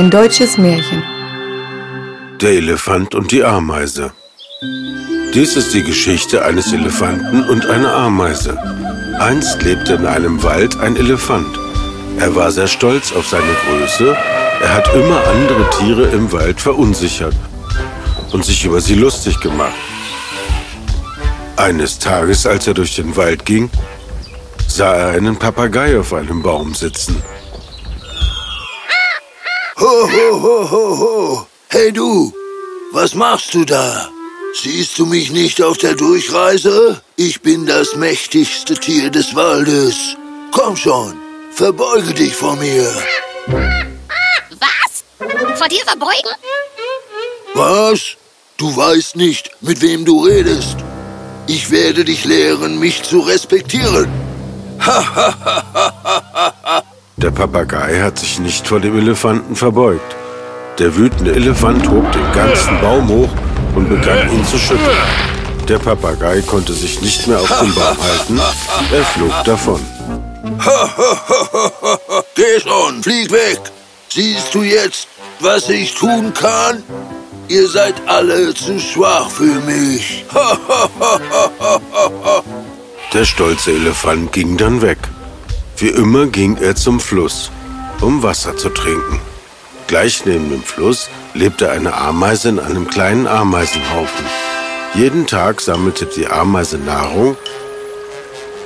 Ein deutsches Märchen. Der Elefant und die Ameise. Dies ist die Geschichte eines Elefanten und einer Ameise. Einst lebte in einem Wald ein Elefant. Er war sehr stolz auf seine Größe. Er hat immer andere Tiere im Wald verunsichert und sich über sie lustig gemacht. Eines Tages, als er durch den Wald ging, sah er einen Papagei auf einem Baum sitzen. Ho, ho, ho, ho, ho. Hey du, was machst du da? Siehst du mich nicht auf der Durchreise? Ich bin das mächtigste Tier des Waldes. Komm schon, verbeuge dich vor mir. Was? Vor dir verbeugen? Was? Du weißt nicht, mit wem du redest. Ich werde dich lehren, mich zu respektieren. Der Papagei hat sich nicht vor dem Elefanten verbeugt. Der wütende Elefant hob den ganzen Baum hoch und begann ihn zu schütteln. Der Papagei konnte sich nicht mehr auf dem Baum halten. Er flog davon. Geh schon, flieg weg. Siehst du jetzt, was ich tun kann? Ihr seid alle zu schwach für mich. Der stolze Elefant ging dann weg. Wie immer ging er zum Fluss, um Wasser zu trinken. Gleich neben dem Fluss lebte eine Ameise in einem kleinen Ameisenhaufen. Jeden Tag sammelte die Ameise Nahrung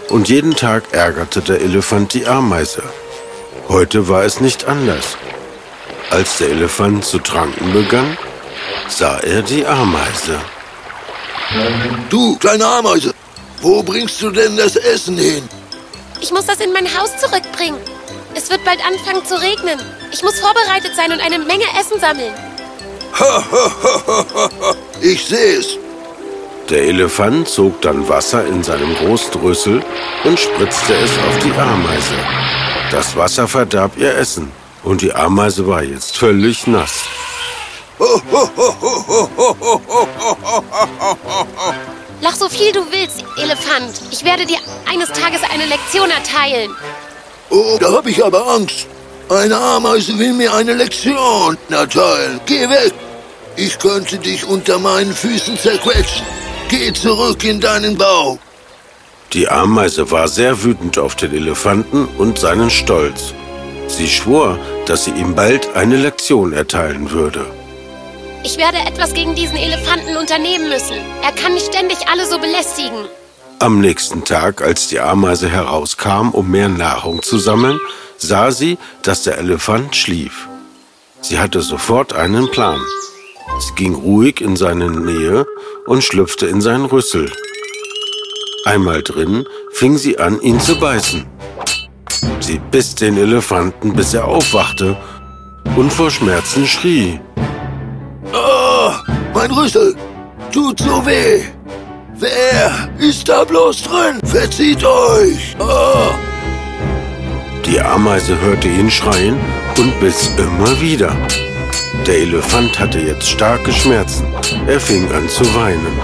und jeden Tag ärgerte der Elefant die Ameise. Heute war es nicht anders. Als der Elefant zu tranken begann, sah er die Ameise. Du, kleine Ameise, wo bringst du denn das Essen hin? Ich muss das in mein Haus zurückbringen. Es wird bald anfangen zu regnen. Ich muss vorbereitet sein und eine Menge Essen sammeln. Ich sehe es. Der Elefant zog dann Wasser in seinem großen Rüssel und spritzte es auf die Ameise. Das Wasser verdarb ihr Essen und die Ameise war jetzt völlig nass. Lach so viel du willst, Elefant. Ich werde dir eines Tages eine Lektion erteilen. Oh, da habe ich aber Angst. Eine Ameise will mir eine Lektion erteilen. Geh weg. Ich könnte dich unter meinen Füßen zerquetschen. Geh zurück in deinen Bau. Die Ameise war sehr wütend auf den Elefanten und seinen Stolz. Sie schwor, dass sie ihm bald eine Lektion erteilen würde. Ich werde etwas gegen diesen Elefanten unternehmen müssen. Er kann nicht ständig alle so belästigen. Am nächsten Tag, als die Ameise herauskam, um mehr Nahrung zu sammeln, sah sie, dass der Elefant schlief. Sie hatte sofort einen Plan. Sie ging ruhig in seine Nähe und schlüpfte in seinen Rüssel. Einmal drin fing sie an, ihn zu beißen. Sie biss den Elefanten, bis er aufwachte und vor Schmerzen schrie. Oh, mein Rüssel tut so weh. Wer ist da bloß drin? Verzieht euch. Oh. Die Ameise hörte ihn schreien und biss immer wieder. Der Elefant hatte jetzt starke Schmerzen. Er fing an zu weinen.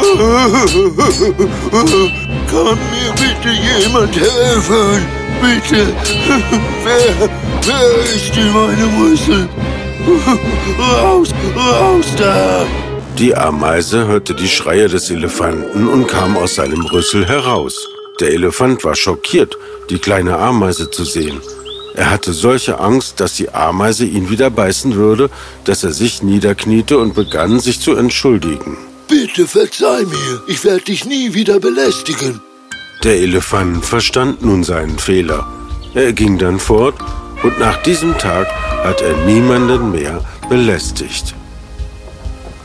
Kann mir bitte jemand helfen? Bitte. Wer, wer ist in meinem Rüssel? Raus, raus da! Die Ameise hörte die Schreie des Elefanten und kam aus seinem Rüssel heraus. Der Elefant war schockiert, die kleine Ameise zu sehen. Er hatte solche Angst, dass die Ameise ihn wieder beißen würde, dass er sich niederkniete und begann, sich zu entschuldigen. Bitte verzeih mir, ich werde dich nie wieder belästigen. Der Elefant verstand nun seinen Fehler. Er ging dann fort und nach diesem Tag hat er niemanden mehr belästigt.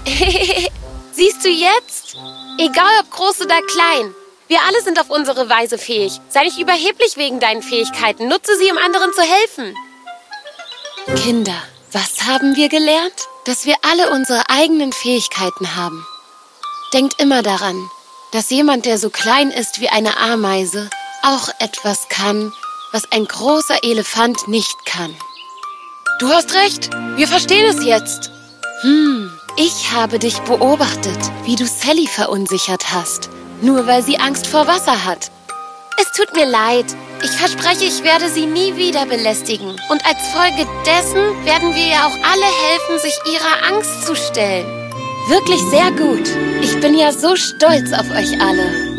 Siehst du jetzt? Egal ob groß oder klein. Wir alle sind auf unsere Weise fähig. Sei nicht überheblich wegen deinen Fähigkeiten. Nutze sie, um anderen zu helfen. Kinder, was haben wir gelernt? Dass wir alle unsere eigenen Fähigkeiten haben. Denkt immer daran, dass jemand, der so klein ist wie eine Ameise, auch etwas kann, was ein großer Elefant nicht kann. Du hast recht, wir verstehen es jetzt. Hm, ich habe dich beobachtet, wie du Sally verunsichert hast, nur weil sie Angst vor Wasser hat. Es tut mir leid, Ich verspreche, ich werde Sie nie wieder belästigen. Und als Folge dessen werden wir ja auch alle helfen, sich ihrer Angst zu stellen. Wirklich sehr gut. Ich bin ja so stolz auf euch alle.